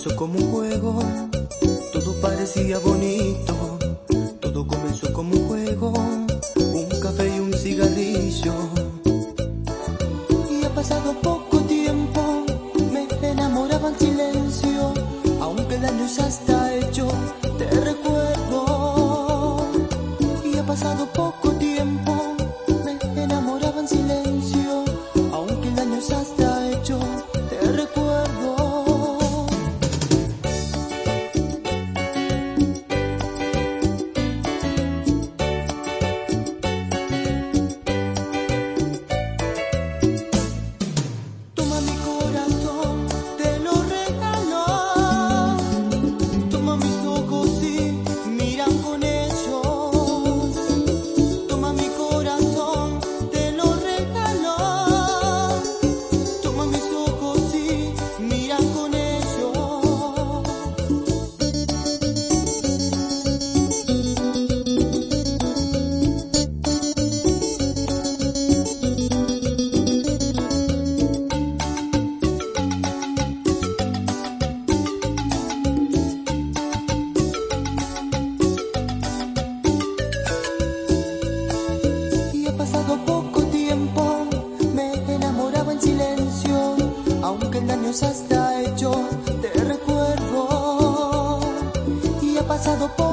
comenzó como un juego, todo parecía bonito. Todo comenzó como un juego, un café y un cigarrillo. Y ha pasado poco. pasado por